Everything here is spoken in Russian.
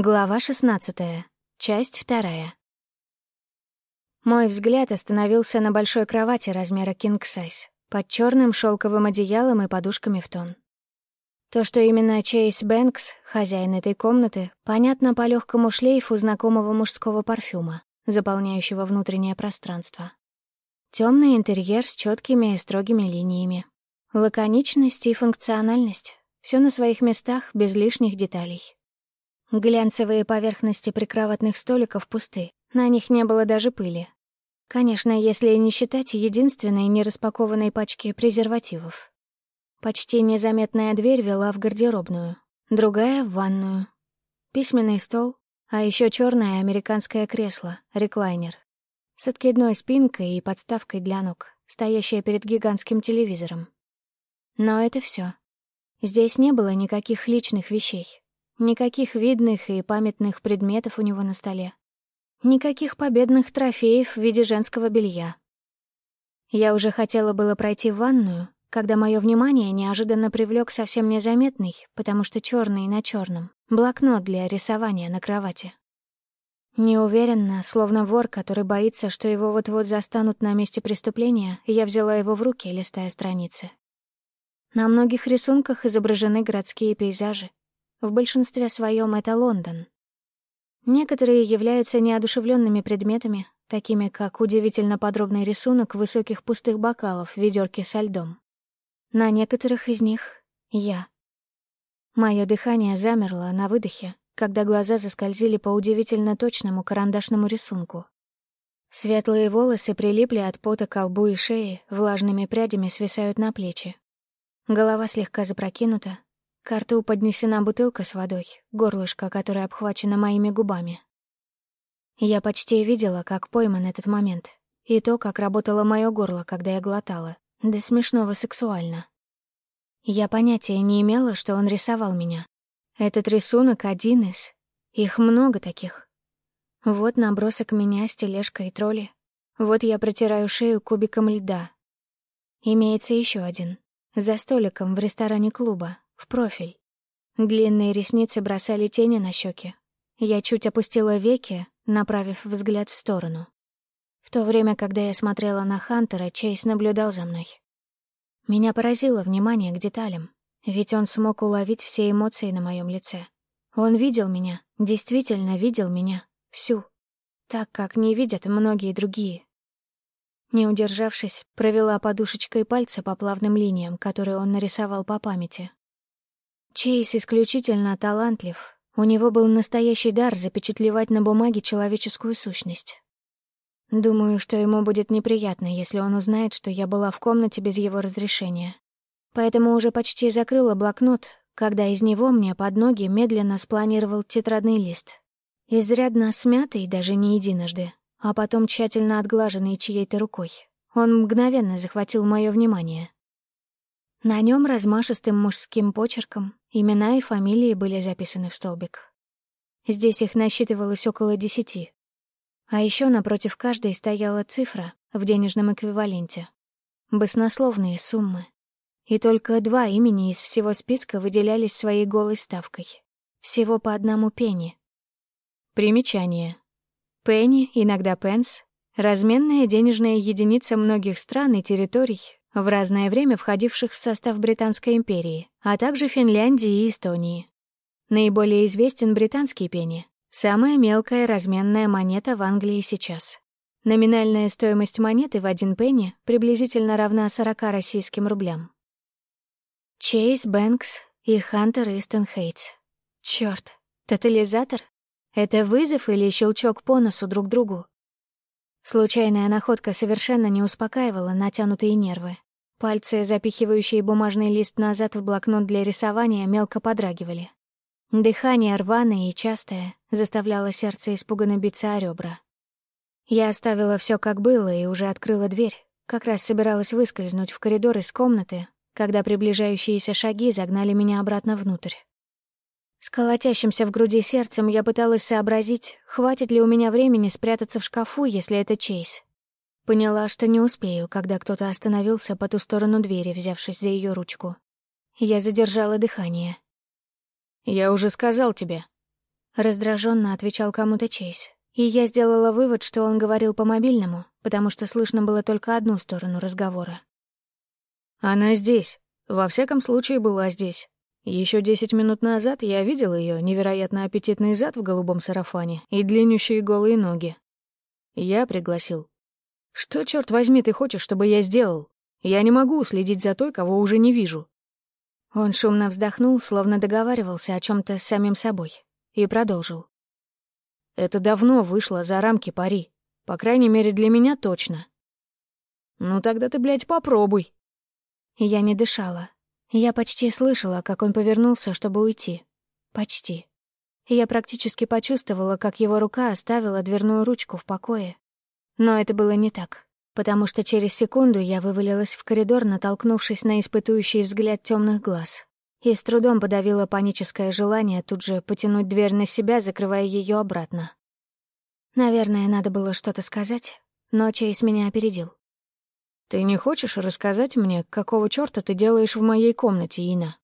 Глава 16. Часть вторая. Мой взгляд остановился на большой кровати размера king size, под черным шелковым одеялом и подушками в тон. То, что именно Чейз Бэнкс, хозяин этой комнаты, понятно по легкому шлейфу знакомого мужского парфюма, заполняющего внутреннее пространство. Темный интерьер с четкими и строгими линиями. Лаконичность и функциональность. Все на своих местах, без лишних деталей. Глянцевые поверхности прикроватных столиков пусты, на них не было даже пыли. Конечно, если не считать единственной нераспакованной пачки презервативов. Почти незаметная дверь вела в гардеробную, другая — в ванную. Письменный стол, а еще черное американское кресло, реклайнер, с откидной спинкой и подставкой для ног, стоящее перед гигантским телевизором. Но это все. Здесь не было никаких личных вещей, Никаких видных и памятных предметов у него на столе. Никаких победных трофеев в виде женского белья. Я уже хотела было пройти в ванную, когда мое внимание неожиданно привлек совсем незаметный, потому что черный на черном, блокнот для рисования на кровати. Неуверенно, словно вор, который боится, что его вот-вот застанут на месте преступления, я взяла его в руки, листая страницы. На многих рисунках изображены городские пейзажи, в большинстве своем это Лондон. Некоторые являются неодушевленными предметами, такими как удивительно подробный рисунок высоких пустых бокалов в ведерке со льдом. На некоторых из них — я. Мое дыхание замерло на выдохе, когда глаза заскользили по удивительно точному карандашному рисунку. Светлые волосы прилипли от пота к лбу и шеи, влажными прядями свисают на плечи. Голова слегка запрокинута, к рту поднесена бутылка с водой, горлышко, которое обхвачено моими губами. Я почти видела, как пойман этот момент, и то, как работало мое горло, когда я глотала, до смешного сексуально. Я понятия не имела, что он рисовал меня. Этот рисунок один из... Их много таких. Вот набросок меня с тележкой тролли. Вот я протираю шею кубиком льда. Имеется еще один. За столиком в ресторане клуба, в профиль. Длинные ресницы бросали тени на щеки. Я чуть опустила веки, направив взгляд в сторону. В то время, когда я смотрела на Хантера, Чейз наблюдал за мной. Меня поразило внимание к деталям, ведь он смог уловить все эмоции на моем лице. Он видел меня, действительно видел меня, всю, так, как не видят многие другие. Не удержавшись, провела подушечкой пальца по плавным линиям, которые он нарисовал по памяти, Чейз исключительно талантлив. У него был настоящий дар запечатлевать на бумаге человеческую сущность. Думаю, что ему будет неприятно, если он узнает, что я была в комнате без его разрешения. Поэтому уже почти закрыла блокнот, когда из него мне под ноги медленно спланировал тетрадный лист. Изрядно смятый даже не единожды, а потом тщательно отглаженный чьей-то рукой. Он мгновенно захватил мое внимание. На нем размашистым мужским почерком имена и фамилии были записаны в столбик. Здесь их насчитывалось около десяти. А еще напротив каждой стояла цифра в денежном эквиваленте. Баснословные суммы. И только два имени из всего списка выделялись своей голой ставкой. Всего по одному пенни. Примечание. Пенни, иногда пенс, разменная денежная единица многих стран и территорий, в разное время входивших в состав Британской империи, а также Финляндии и Эстонии. Наиболее известен британский пенни, самая мелкая разменная монета в Англии сейчас. Номинальная стоимость монеты в один пенни приблизительно равна 40 российским рублям. Чейз Бэнкс и Хантер Истон Хейтс. Чёрт, тотализатор? Это вызов или щелчок по носу друг другу? Случайная находка совершенно не успокаивала натянутые нервы. Пальцы, запихивающие бумажный лист назад в блокнот для рисования, мелко подрагивали. Дыхание рваное и частое заставляло сердце испуганно биться о ребра. Я оставила все как было и уже открыла дверь. Как раз собиралась выскользнуть в коридор из комнаты, когда приближающиеся шаги загнали меня обратно внутрь. С колотящимся в груди сердцем я пыталась сообразить, хватит ли у меня времени спрятаться в шкафу, если это Чейз. Поняла, что не успею, когда кто-то остановился по ту сторону двери, взявшись за ее ручку. Я задержала дыхание. «Я уже сказал тебе». Раздраженно отвечал кому-то Чейз. И я сделала вывод, что он говорил по мобильному, потому что слышно было только одну сторону разговора. «Она здесь. Во всяком случае, была здесь. Еще десять минут назад я видел ее невероятно аппетитный зад в голубом сарафане и длиннющие голые ноги. Я пригласил. Что, черт возьми, ты хочешь, чтобы я сделал? Я не могу следить за той, кого уже не вижу. Он шумно вздохнул, словно договаривался о чем то с самим собой, и продолжил. Это давно вышло за рамки пари. По крайней мере, для меня точно. Ну тогда ты, блядь, попробуй. Я не дышала. Я почти слышала, как он повернулся, чтобы уйти. Почти. Я практически почувствовала, как его рука оставила дверную ручку в покое. Но это было не так, потому что через секунду я вывалилась в коридор, натолкнувшись на испытующий взгляд темных глаз, и с трудом подавила паническое желание тут же потянуть дверь на себя, закрывая ее обратно. Наверное, надо было что-то сказать, но Чейз меня опередил. «Ты не хочешь рассказать мне, какого чёрта ты делаешь в моей комнате, Ина?»